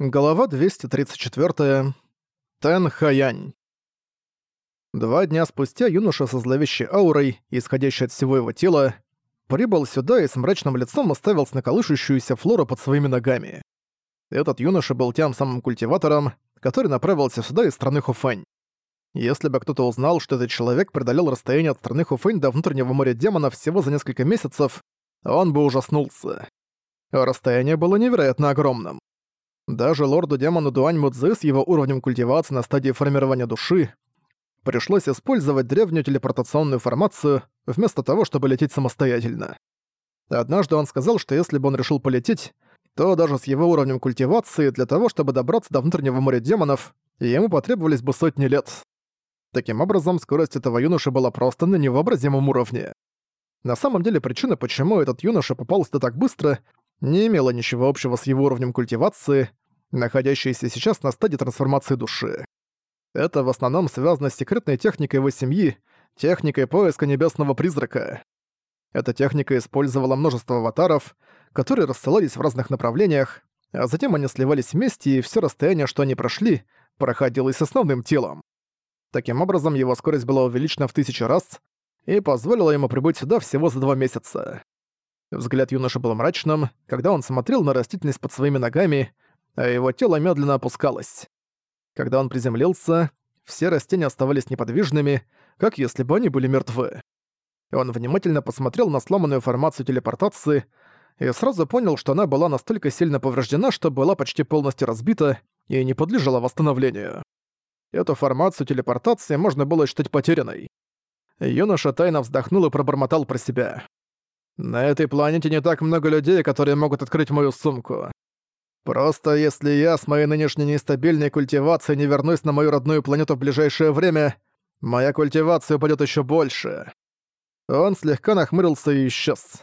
Глава 234. Тэн Хаянь. Два дня спустя юноша со зловещей аурой, исходящей от всего его тела, прибыл сюда и с мрачным лицом оставился на колышущуюся флору под своими ногами. Этот юноша был тем самым культиватором, который направился сюда из страны Хуфэнь. Если бы кто-то узнал, что этот человек преодолел расстояние от страны Хуфэнь до внутреннего моря демонов всего за несколько месяцев, он бы ужаснулся. Расстояние было невероятно огромным. Даже лорду-демону Дуань Мудзи с его уровнем культивации на стадии формирования души пришлось использовать древнюю телепортационную формацию вместо того, чтобы лететь самостоятельно. Однажды он сказал, что если бы он решил полететь, то даже с его уровнем культивации для того, чтобы добраться до внутреннего моря демонов, ему потребовались бы сотни лет. Таким образом, скорость этого юноши была просто на невообразимом уровне. На самом деле причина, почему этот юноша попал сюда так быстро, не имела ничего общего с его уровнем культивации, находящейся сейчас на стадии трансформации души. Это в основном связано с секретной техникой его семьи, техникой поиска небесного призрака. Эта техника использовала множество аватаров, которые рассылались в разных направлениях, а затем они сливались вместе, и все расстояние, что они прошли, проходило с основным телом. Таким образом, его скорость была увеличена в тысячу раз и позволила ему прибыть сюда всего за два месяца. Взгляд юноши был мрачным, когда он смотрел на растительность под своими ногами, а его тело медленно опускалось. Когда он приземлился, все растения оставались неподвижными, как если бы они были мертвы. Он внимательно посмотрел на сломанную формацию телепортации и сразу понял, что она была настолько сильно повреждена, что была почти полностью разбита и не подлежала восстановлению. Эту формацию телепортации можно было считать потерянной. Юноша тайно вздохнул и пробормотал про себя. На этой планете не так много людей, которые могут открыть мою сумку. Просто если я с моей нынешней нестабильной культивацией не вернусь на мою родную планету в ближайшее время, моя культивация упадет еще больше. Он слегка нахмурился и исчез.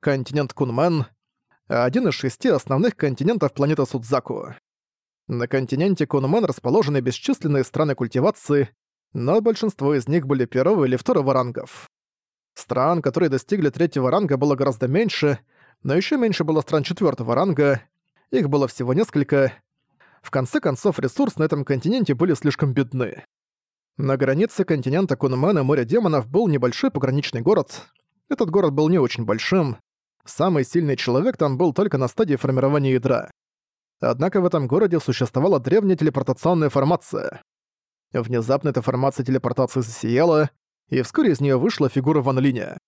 Континент Кунмен — один из шести основных континентов планеты Судзаку. На континенте Кунмен расположены бесчисленные страны культивации, но большинство из них были первого или второго рангов. Стран, которые достигли третьего ранга, было гораздо меньше, но еще меньше было стран четвертого ранга. Их было всего несколько. В конце концов, ресурсы на этом континенте были слишком бедны. На границе континента Кунмена моря демонов был небольшой пограничный город. Этот город был не очень большим. Самый сильный человек там был только на стадии формирования ядра. Однако в этом городе существовала древняя телепортационная формация. Внезапно эта формация телепортации засияла, и вскоре из нее вышла фигура Ван Линя.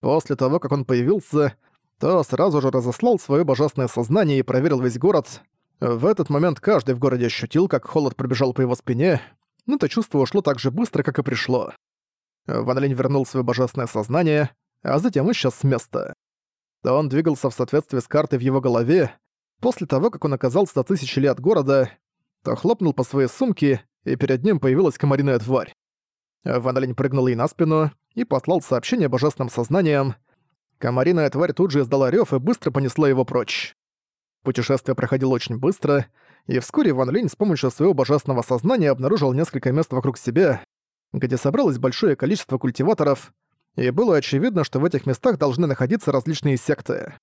После того, как он появился, то сразу же разослал свое божественное сознание и проверил весь город. В этот момент каждый в городе ощутил, как холод пробежал по его спине, но это чувство ушло так же быстро, как и пришло. Ван Линь вернул свое божественное сознание, а затем исчез с места. Он двигался в соответствии с картой в его голове. После того, как он оказался за тысячи лет города, то хлопнул по своей сумке, и перед ним появилась комариная тварь. Ван Линь прыгнул ей на спину и послал сообщение божественным сознанием. Комариная тварь тут же издала рёв и быстро понесла его прочь. Путешествие проходило очень быстро, и вскоре Ван Линь с помощью своего божественного сознания обнаружил несколько мест вокруг себя, где собралось большое количество культиваторов, и было очевидно, что в этих местах должны находиться различные секты.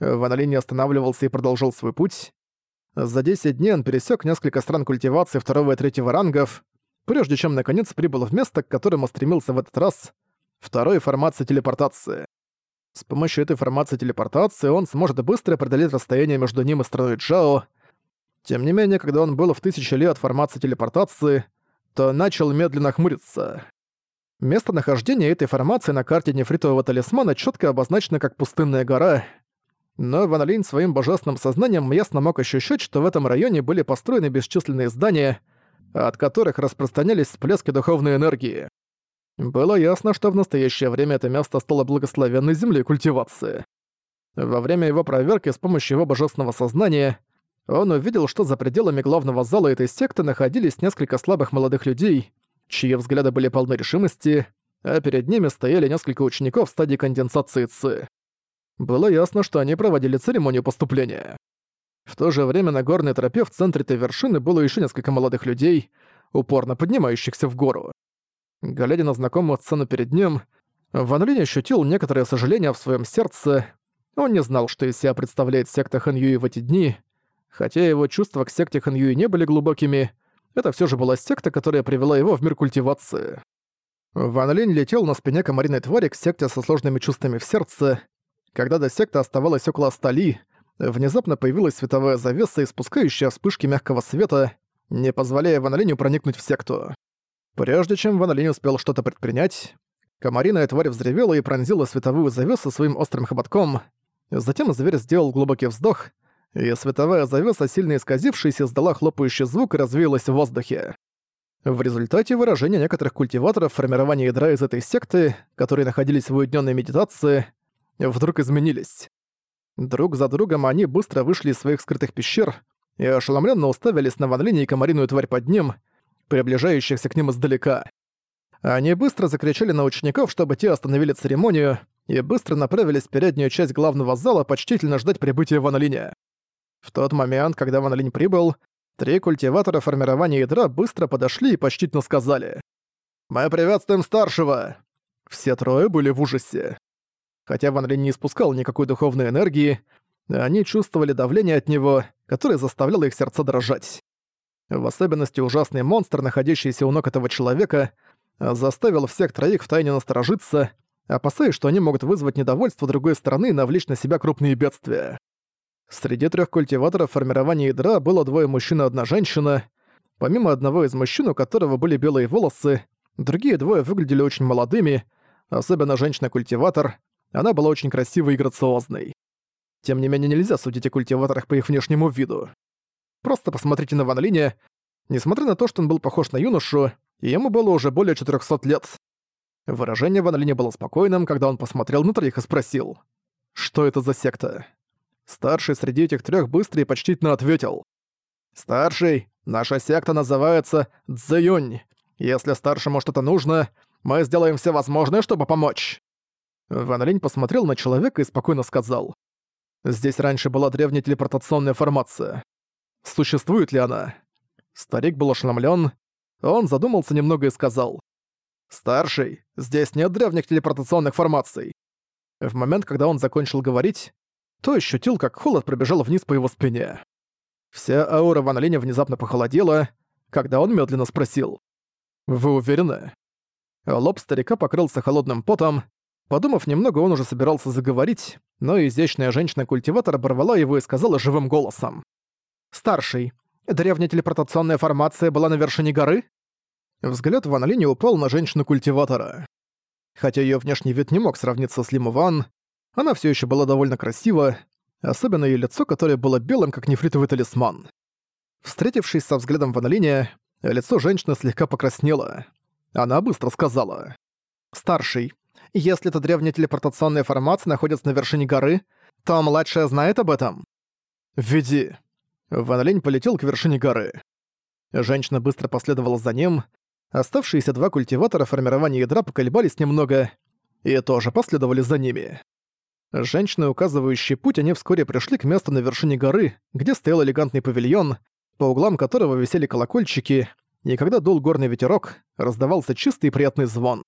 Ван Линь останавливался и продолжил свой путь. За 10 дней он пересек несколько стран культивации второго и третьего рангов, прежде чем наконец прибыл в место, к которому стремился в этот раз, второй формации телепортации. С помощью этой формации телепортации он сможет быстро преодолеть расстояние между ним и страной Джао. Тем не менее, когда он был в тысячи лет формации телепортации, то начал медленно хмуриться. Местонахождение этой формации на карте нефритового талисмана четко обозначено как пустынная гора, но Ван Линь своим божественным сознанием ясно мог ощущать, что в этом районе были построены бесчисленные здания, от которых распространялись всплески духовной энергии. Было ясно, что в настоящее время это место стало благословенной землей культивации. Во время его проверки с помощью его божественного сознания он увидел, что за пределами главного зала этой секты находились несколько слабых молодых людей, чьи взгляды были полны решимости, а перед ними стояли несколько учеников в стадии конденсации ЦИ. Было ясно, что они проводили церемонию поступления. В то же время на горной тропе в центре этой вершины было еще несколько молодых людей, упорно поднимающихся в гору. Глядя на знакомую сцену перед ним, Ван Линь ощутил некоторое сожаление в своем сердце. Он не знал, что из себя представляет секта Хэн Юи в эти дни. Хотя его чувства к секте Ханьюи не были глубокими, это все же была секта, которая привела его в мир культивации. Ван Линь летел на спине комариной твари к секте со сложными чувствами в сердце. Когда до секты оставалось около стали, внезапно появилась световая завеса, испускающая вспышки мягкого света, не позволяя Ван Линю проникнуть в секту. Прежде чем Ван Линь успел что-то предпринять, комариная тварь взревела и пронзила световую завесу своим острым хоботком. Затем зверь сделал глубокий вздох, и световая завеса, сильно исказившись, издала хлопающий звук и развеялась в воздухе. В результате выражения некоторых культиваторов формирования ядра из этой секты, которые находились в уединенной медитации, вдруг изменились. Друг за другом они быстро вышли из своих скрытых пещер и ошеломленно уставились на Ван Линь и комариную тварь под ним, приближающихся к ним издалека. Они быстро закричали на учеников, чтобы те остановили церемонию, и быстро направились в переднюю часть главного зала почтительно ждать прибытия Ван Линя. В тот момент, когда Ван Линь прибыл, три культиватора формирования ядра быстро подошли и почтительно сказали «Мы приветствуем старшего!» Все трое были в ужасе. Хотя Ван Линь не испускал никакой духовной энергии, они чувствовали давление от него, которое заставляло их сердца дрожать. В особенности ужасный монстр, находящийся у ног этого человека, заставил всех троих втайне насторожиться, опасаясь, что они могут вызвать недовольство другой стороны и навлечь на себя крупные бедствия. Среди трех культиваторов формирования ядра было двое мужчин и одна женщина. Помимо одного из мужчин, у которого были белые волосы, другие двое выглядели очень молодыми, особенно женщина-культиватор, она была очень красивой и грациозной. Тем не менее, нельзя судить о культиваторах по их внешнему виду. Просто посмотрите на Ван Линя. Несмотря на то, что он был похож на юношу, ему было уже более 400 лет. Выражение Ван Линя было спокойным, когда он посмотрел на троих и спросил, «Что это за секта?» Старший среди этих трех быстро и почтительно ответил. «Старший, наша секта называется Цзэюнь. Если старшему что-то нужно, мы сделаем все возможное, чтобы помочь». Ван Линь посмотрел на человека и спокойно сказал. «Здесь раньше была древняя телепортационная формация. Существует ли она?» Старик был ошеломлен. Он задумался немного и сказал. «Старший, здесь нет древних телепортационных формаций». В момент, когда он закончил говорить, то ощутил, как холод пробежал вниз по его спине. Вся аура Ван Линя внезапно похолодела, когда он медленно спросил. «Вы уверены?» Лоб старика покрылся холодным потом. Подумав немного, он уже собирался заговорить, но изящная женщина-культиватор оборвала его и сказала живым голосом. «Старший, древняя телепортационная формация была на вершине горы?» Взгляд Ван Линя упал на женщину-культиватора. Хотя ее внешний вид не мог сравниться с Лиму Ван, она все еще была довольно красива, особенно ее лицо, которое было белым, как нефритовый талисман. Встретившись со взглядом Ван Линя, лицо женщины слегка покраснело. Она быстро сказала. «Старший, если эта древняя телепортационная формация находится на вершине горы, то младшая знает об этом?» «Веди». Ван Линь полетел к вершине горы. Женщина быстро последовала за ним. Оставшиеся два культиватора формирования ядра поколебались немного и тоже последовали за ними. Женщины, указывающие путь, они вскоре пришли к месту на вершине горы, где стоял элегантный павильон, по углам которого висели колокольчики, и когда дул горный ветерок, раздавался чистый и приятный звон.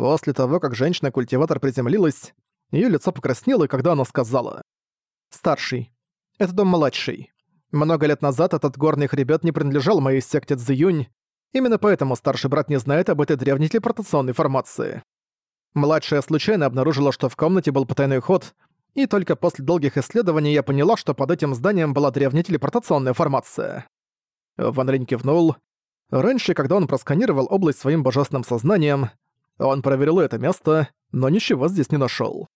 После того, как женщина-культиватор приземлилась, ее лицо покраснело, когда она сказала «Старший. Это дом младший. Много лет назад этот горный хребет не принадлежал моей секте Цзюнь, именно поэтому старший брат не знает об этой древней телепортационной формации. Младшая случайно обнаружила, что в комнате был потайной ход, и только после долгих исследований я поняла, что под этим зданием была древняя телепортационная формация. Ван Линь кивнул. Раньше, когда он просканировал область своим божественным сознанием, он проверил это место, но ничего здесь не нашел.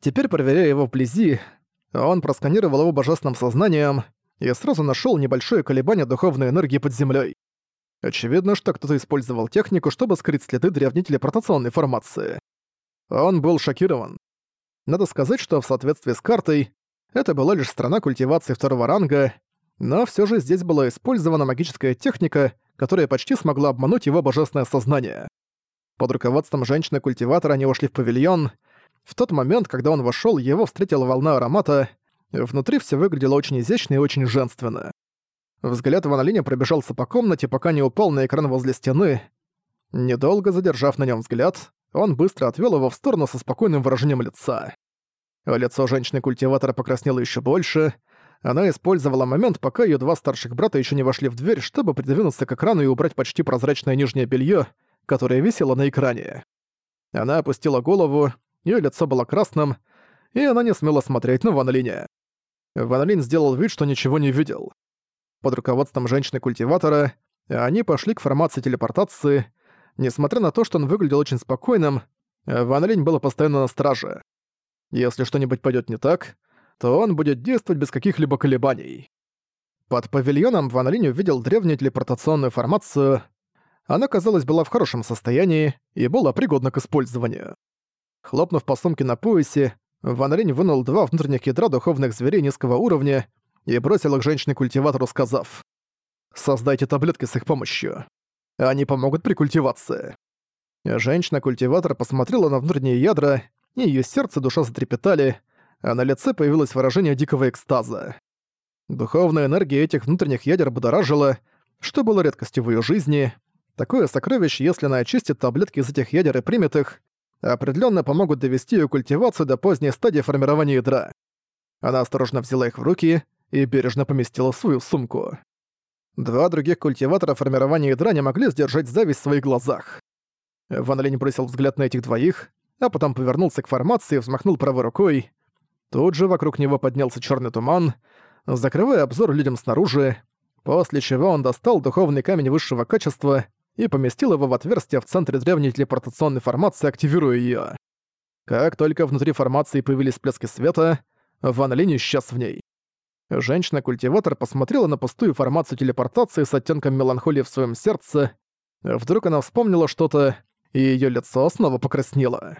Теперь, проверяя его вблизи, он просканировал его божественным сознанием и сразу нашел небольшое колебание духовной энергии под землей. Очевидно, что кто-то использовал технику, чтобы скрыть следы древней телепортационной формации. Он был шокирован. Надо сказать, что в соответствии с картой, это была лишь страна культивации второго ранга, но все же здесь была использована магическая техника, которая почти смогла обмануть его божественное сознание. Под руководством женщины-культиватора они вошли в павильон. В тот момент, когда он вошел, его встретила волна аромата. Внутри все выглядело очень изящно и очень женственно. Взгляд Ван Линя пробежался по комнате, пока не упал на экран возле стены. Недолго задержав на нем взгляд, он быстро отвел его в сторону со спокойным выражением лица. Лицо женщины-культиватора покраснело еще больше, Она использовала момент, пока ее два старших брата еще не вошли в дверь, чтобы придвинуться к экрану и убрать почти прозрачное нижнее белье, которое висело на экране. Она опустила голову, ее лицо было красным, и она не смела смотреть на Ван Линя. Ван Линь сделал вид, что ничего не видел. Под руководством женщины-культиватора они пошли к формации телепортации. Несмотря на то, что он выглядел очень спокойным, Ван Линь был постоянно на страже. Если что-нибудь пойдет не так, то он будет действовать без каких-либо колебаний. Под павильоном Ван Линь увидел древнюю телепортационную формацию. Она, казалось, была в хорошем состоянии и была пригодна к использованию. Хлопнув по сумке на поясе, Ван Линь вынул два внутренних ядра духовных зверей низкого уровня и бросил их женщине-культиватору, сказав «Создайте таблетки с их помощью. Они помогут при культивации». Женщина-культиватор посмотрела на внутренние ядра, и её сердце и душа затрепетали, а на лице появилось выражение дикого экстаза. Духовная энергия этих внутренних ядер будоражила, что было редкостью в её жизни. Такое сокровище, если она очистит таблетки из этих ядер и примет их, определенно помогут довести её культивацию до поздней стадии формирования ядра. Она осторожно взяла их в руки и бережно поместила в свою сумку. Два других культиватора формирования ядра не могли сдержать зависть в своих глазах. Ван Линь бросил взгляд на этих двоих, а потом повернулся к формации и взмахнул правой рукой. Тут же вокруг него поднялся черный туман, закрывая обзор людям снаружи, после чего он достал духовный камень высшего качества и поместил его в отверстие в центре древней телепортационной формации, активируя ее. Как только внутри формации появились всплески света, Ван Линь исчез в ней. Женщина-культиватор посмотрела на пустую формацию телепортации с оттенком меланхолии в своем сердце. Вдруг она вспомнила что-то, и ее лицо снова покраснело.